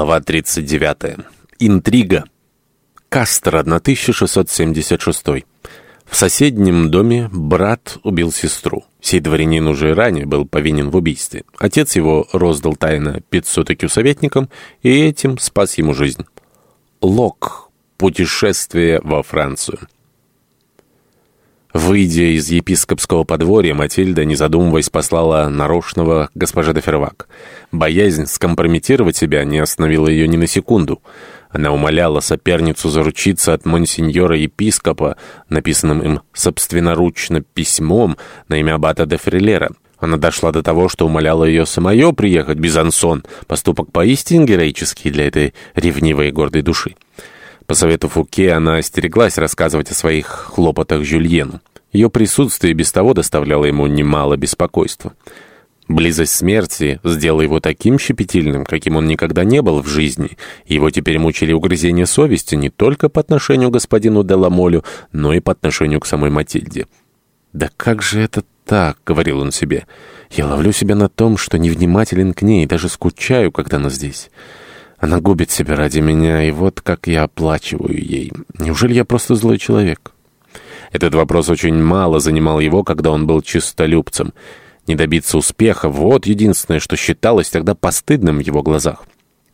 Глава 39. Интрига. Кастер, 1676. В соседнем доме брат убил сестру. Сей дворянин уже ранее был повинен в убийстве. Отец его роздал тайно 500 икю советникам и этим спас ему жизнь. Лок. Путешествие во Францию. Выйдя из епископского подворья, Матильда, не задумываясь, послала нарочного госпожа де Фервак. Боязнь скомпрометировать себя не остановила ее ни на секунду. Она умоляла соперницу заручиться от монсеньора-епископа, написанным им собственноручно письмом на имя аббата де Фрилера. Она дошла до того, что умоляла ее самое приехать в Бизансон, поступок поистине героический для этой ревнивой и гордой души. По совету Фуке она остереглась рассказывать о своих хлопотах Жюльену. Ее присутствие без того доставляло ему немало беспокойства. Близость смерти сделала его таким щепетильным, каким он никогда не был в жизни. Его теперь мучили угрызения совести не только по отношению к господину Деламолю, но и по отношению к самой Матильде. «Да как же это так?» — говорил он себе. «Я ловлю себя на том, что невнимателен к ней, даже скучаю, когда она здесь». Она губит себя ради меня, и вот как я оплачиваю ей. Неужели я просто злой человек? Этот вопрос очень мало занимал его, когда он был чистолюбцем. Не добиться успеха — вот единственное, что считалось тогда постыдным в его глазах.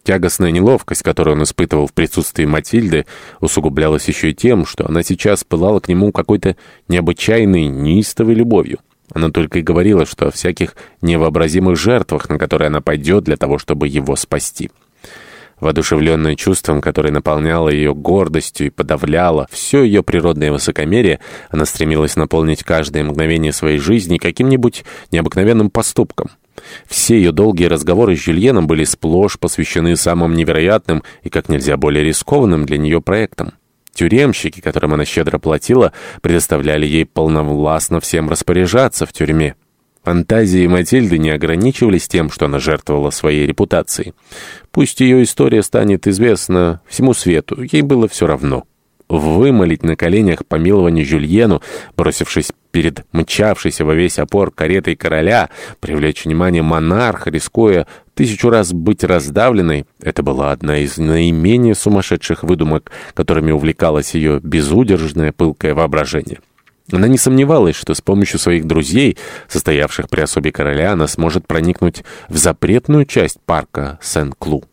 Тягостная неловкость, которую он испытывал в присутствии Матильды, усугублялась еще и тем, что она сейчас пылала к нему какой-то необычайной, неистовой любовью. Она только и говорила, что о всяких невообразимых жертвах, на которые она пойдет для того, чтобы его спасти. Воодушевленная чувством, которое наполняло ее гордостью и подавляло все ее природное высокомерие, она стремилась наполнить каждое мгновение своей жизни каким-нибудь необыкновенным поступком. Все ее долгие разговоры с Жюльеном были сплошь посвящены самым невероятным и как нельзя более рискованным для нее проектам. Тюремщики, которым она щедро платила, предоставляли ей полновластно всем распоряжаться в тюрьме. Фантазии Матильды не ограничивались тем, что она жертвовала своей репутацией. Пусть ее история станет известна всему свету, ей было все равно. Вымолить на коленях помилование Жюльену, бросившись перед мчавшейся во весь опор каретой короля, привлечь внимание монарха, рискуя тысячу раз быть раздавленной, это была одна из наименее сумасшедших выдумок, которыми увлекалось ее безудержное пылкое воображение. Она не сомневалась, что с помощью своих друзей, состоявших при особе короля, она сможет проникнуть в запретную часть парка Сен-Клу.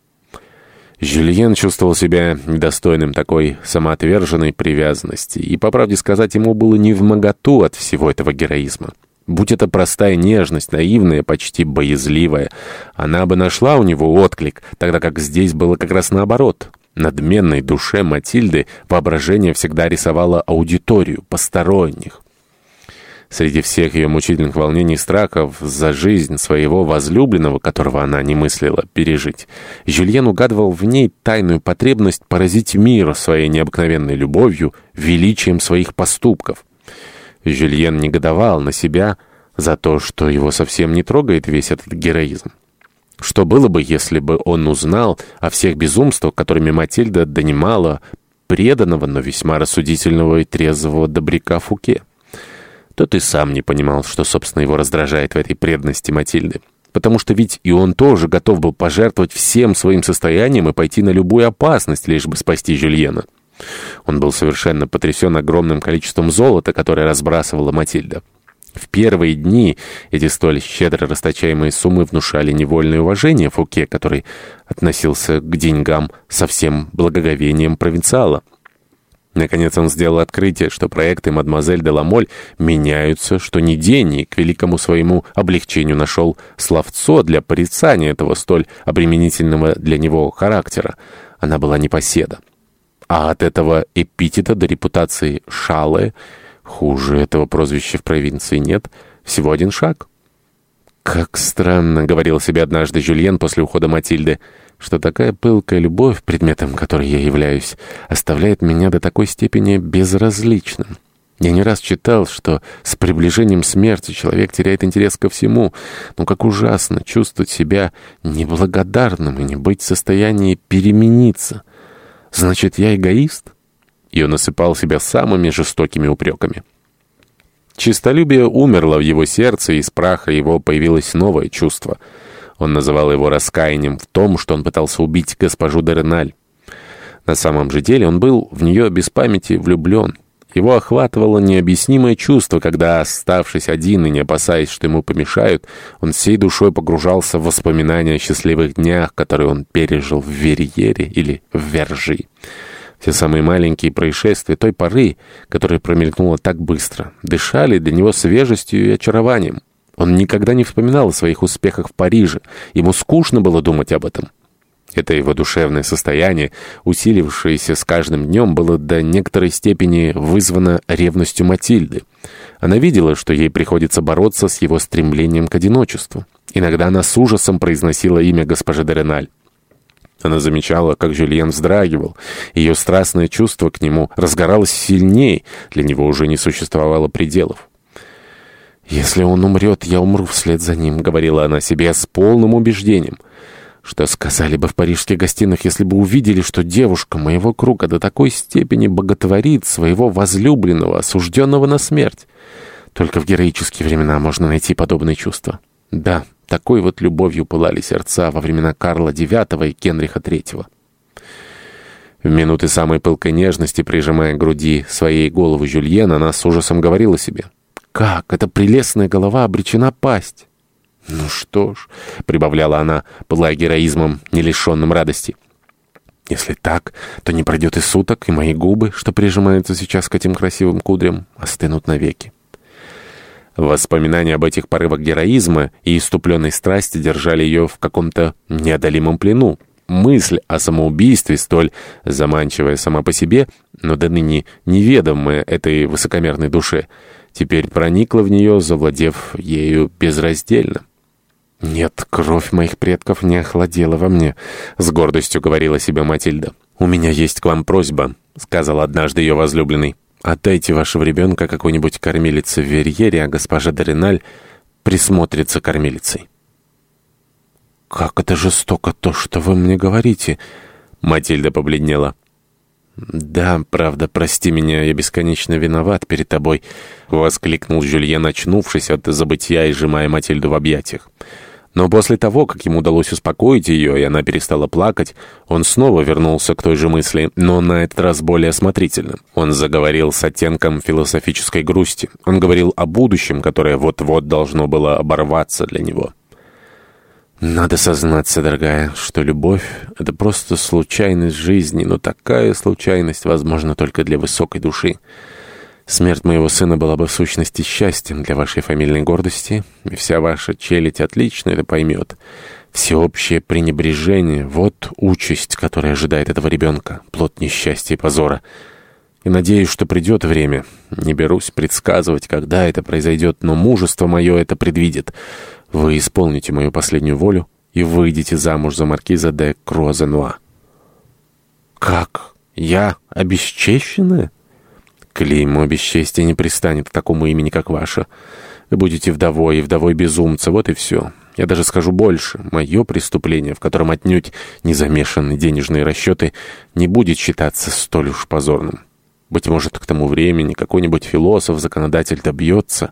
Жюльен чувствовал себя недостойным такой самоотверженной привязанности, и, по правде сказать, ему было не в моготу от всего этого героизма. Будь это простая нежность, наивная, почти боязливая, она бы нашла у него отклик, тогда как здесь было как раз наоборот — надменной душе Матильды воображение всегда рисовало аудиторию, посторонних. Среди всех ее мучительных волнений и страхов за жизнь своего возлюбленного, которого она не мыслила пережить, Жюльен угадывал в ней тайную потребность поразить мир своей необыкновенной любовью, величием своих поступков. Жюльен негодовал на себя за то, что его совсем не трогает весь этот героизм. Что было бы, если бы он узнал о всех безумствах, которыми Матильда донимала преданного, но весьма рассудительного и трезвого добряка Фуке? Тот и сам не понимал, что, собственно, его раздражает в этой преданности Матильды. Потому что ведь и он тоже готов был пожертвовать всем своим состоянием и пойти на любую опасность, лишь бы спасти Жюльена. Он был совершенно потрясен огромным количеством золота, которое разбрасывала Матильда. В первые дни эти столь щедро расточаемые суммы внушали невольное уважение Фуке, который относился к деньгам со всем благоговением провинциала. Наконец он сделал открытие, что проекты «Мадемуазель де Ламоль» меняются, что ни день и к великому своему облегчению нашел словцо для порицания этого столь обременительного для него характера. Она была непоседа. А от этого эпитета до репутации «шалая» Хуже этого прозвища в провинции нет. Всего один шаг. «Как странно», — говорил себе однажды Жюльен после ухода Матильды, «что такая пылкая любовь, предметом которой я являюсь, оставляет меня до такой степени безразличным». Я не раз читал, что с приближением смерти человек теряет интерес ко всему, но как ужасно чувствовать себя неблагодарным и не быть в состоянии перемениться. Значит, я эгоист? И он осыпал себя самыми жестокими упреками. Чистолюбие умерло в его сердце, и из праха его появилось новое чувство. Он называл его раскаянием в том, что он пытался убить госпожу Дереналь. На самом же деле он был в нее без памяти влюблен. Его охватывало необъяснимое чувство, когда, оставшись один и не опасаясь, что ему помешают, он всей душой погружался в воспоминания о счастливых днях, которые он пережил в Верьере или в Вержи. Все самые маленькие происшествия той поры, которая промелькнула так быстро, дышали для него свежестью и очарованием. Он никогда не вспоминал о своих успехах в Париже. Ему скучно было думать об этом. Это его душевное состояние, усилившееся с каждым днем, было до некоторой степени вызвано ревностью Матильды. Она видела, что ей приходится бороться с его стремлением к одиночеству. Иногда она с ужасом произносила имя госпожи Дереналь. Она замечала, как Жюльен вздрагивал. Ее страстное чувство к нему разгоралось сильнее, для него уже не существовало пределов. «Если он умрет, я умру вслед за ним», — говорила она себе с полным убеждением. Что сказали бы в парижских гостиных, если бы увидели, что девушка моего круга до такой степени боготворит своего возлюбленного, осужденного на смерть? Только в героические времена можно найти подобные чувства. Да, такой вот любовью пылали сердца во времена Карла IX и Генриха III. В минуты самой пылкой нежности, прижимая к груди своей голову Жюльен, она с ужасом говорила себе — как эта прелестная голова обречена пасть? «Ну что ж», — прибавляла она, пылая героизмом, не лишенным радости, «если так, то не пройдет и суток, и мои губы, что прижимаются сейчас к этим красивым кудрям, остынут навеки». Воспоминания об этих порывах героизма и иступленной страсти держали ее в каком-то неодолимом плену. Мысль о самоубийстве, столь заманчивая сама по себе, но до ныне неведомая этой высокомерной душе — теперь проникла в нее, завладев ею безраздельно. «Нет, кровь моих предков не охладела во мне», — с гордостью говорила себе Матильда. «У меня есть к вам просьба», — сказал однажды ее возлюбленный. «Отдайте вашего ребенка какой-нибудь кормилице в Верьере, а госпожа Дориналь присмотрится кормилицей». «Как это жестоко то, что вы мне говорите!» Матильда побледнела. «Да, правда, прости меня, я бесконечно виноват перед тобой», — воскликнул Жюльен, очнувшись от забытия и сжимая Матильду в объятиях. Но после того, как ему удалось успокоить ее, и она перестала плакать, он снова вернулся к той же мысли, но на этот раз более осмотрительно. Он заговорил с оттенком философической грусти. Он говорил о будущем, которое вот-вот должно было оборваться для него. Надо сознаться, дорогая, что любовь — это просто случайность жизни, но такая случайность возможна только для высокой души. Смерть моего сына была бы в сущности счастьем для вашей фамильной гордости, и вся ваша челядь отлично это поймет. Всеобщее пренебрежение — вот участь, которая ожидает этого ребенка, плод несчастья и позора. И надеюсь, что придет время. Не берусь предсказывать, когда это произойдет, но мужество мое это предвидит». Вы исполните мою последнюю волю и выйдете замуж за маркиза де Круазенуа. Как? Я обесчещенная? Клеймо бесчестия не пристанет к такому имени, как ваше. Вы будете вдовой и вдовой безумца, вот и все. Я даже скажу больше. Мое преступление, в котором отнюдь не замешаны денежные расчеты, не будет считаться столь уж позорным. Быть может, к тому времени какой-нибудь философ-законодатель добьется,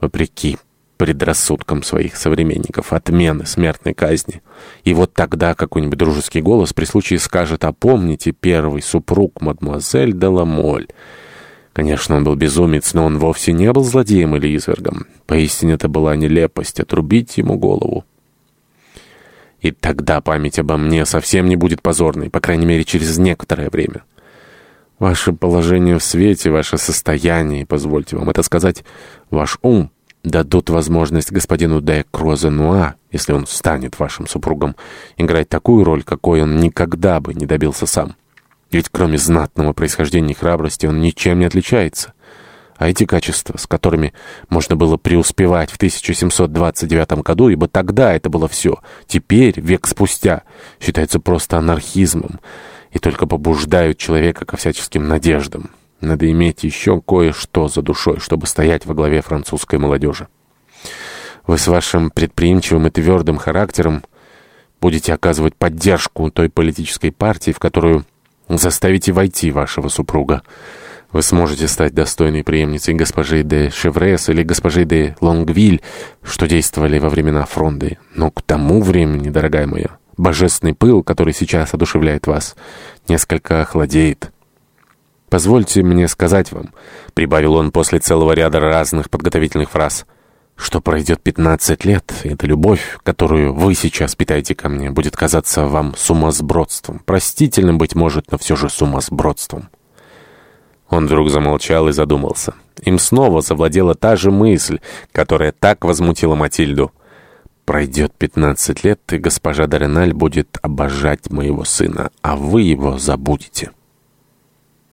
вопреки предрассудкам своих современников, отмены смертной казни. И вот тогда какой-нибудь дружеский голос при случае скажет «А помните первый супруг мадемуазель де Ламоль?» Конечно, он был безумец, но он вовсе не был злодеем или извергом. Поистине это была нелепость — отрубить ему голову. И тогда память обо мне совсем не будет позорной, по крайней мере, через некоторое время. Ваше положение в свете, ваше состояние, позвольте вам это сказать, ваш ум — дадут возможность господину де Крозенуа, если он станет вашим супругом, играть такую роль, какой он никогда бы не добился сам. Ведь кроме знатного происхождения и храбрости он ничем не отличается. А эти качества, с которыми можно было преуспевать в 1729 году, ибо тогда это было все, теперь, век спустя, считаются просто анархизмом и только побуждают человека ко всяческим надеждам. Надо иметь еще кое-что за душой, чтобы стоять во главе французской молодежи. Вы с вашим предприимчивым и твердым характером будете оказывать поддержку той политической партии, в которую заставите войти вашего супруга. Вы сможете стать достойной преемницей госпожи де Шеврес или госпожи де Лонгвиль, что действовали во времена Фронды. Но к тому времени, дорогая моя, божественный пыл, который сейчас одушевляет вас, несколько охладеет. «Позвольте мне сказать вам», — прибавил он после целого ряда разных подготовительных фраз, «что пройдет 15 лет, и эта любовь, которую вы сейчас питаете ко мне, будет казаться вам сумасбродством, простительным, быть может, но все же сумасбродством». Он вдруг замолчал и задумался. Им снова завладела та же мысль, которая так возмутила Матильду. «Пройдет пятнадцать лет, и госпожа Дореналь будет обожать моего сына, а вы его забудете».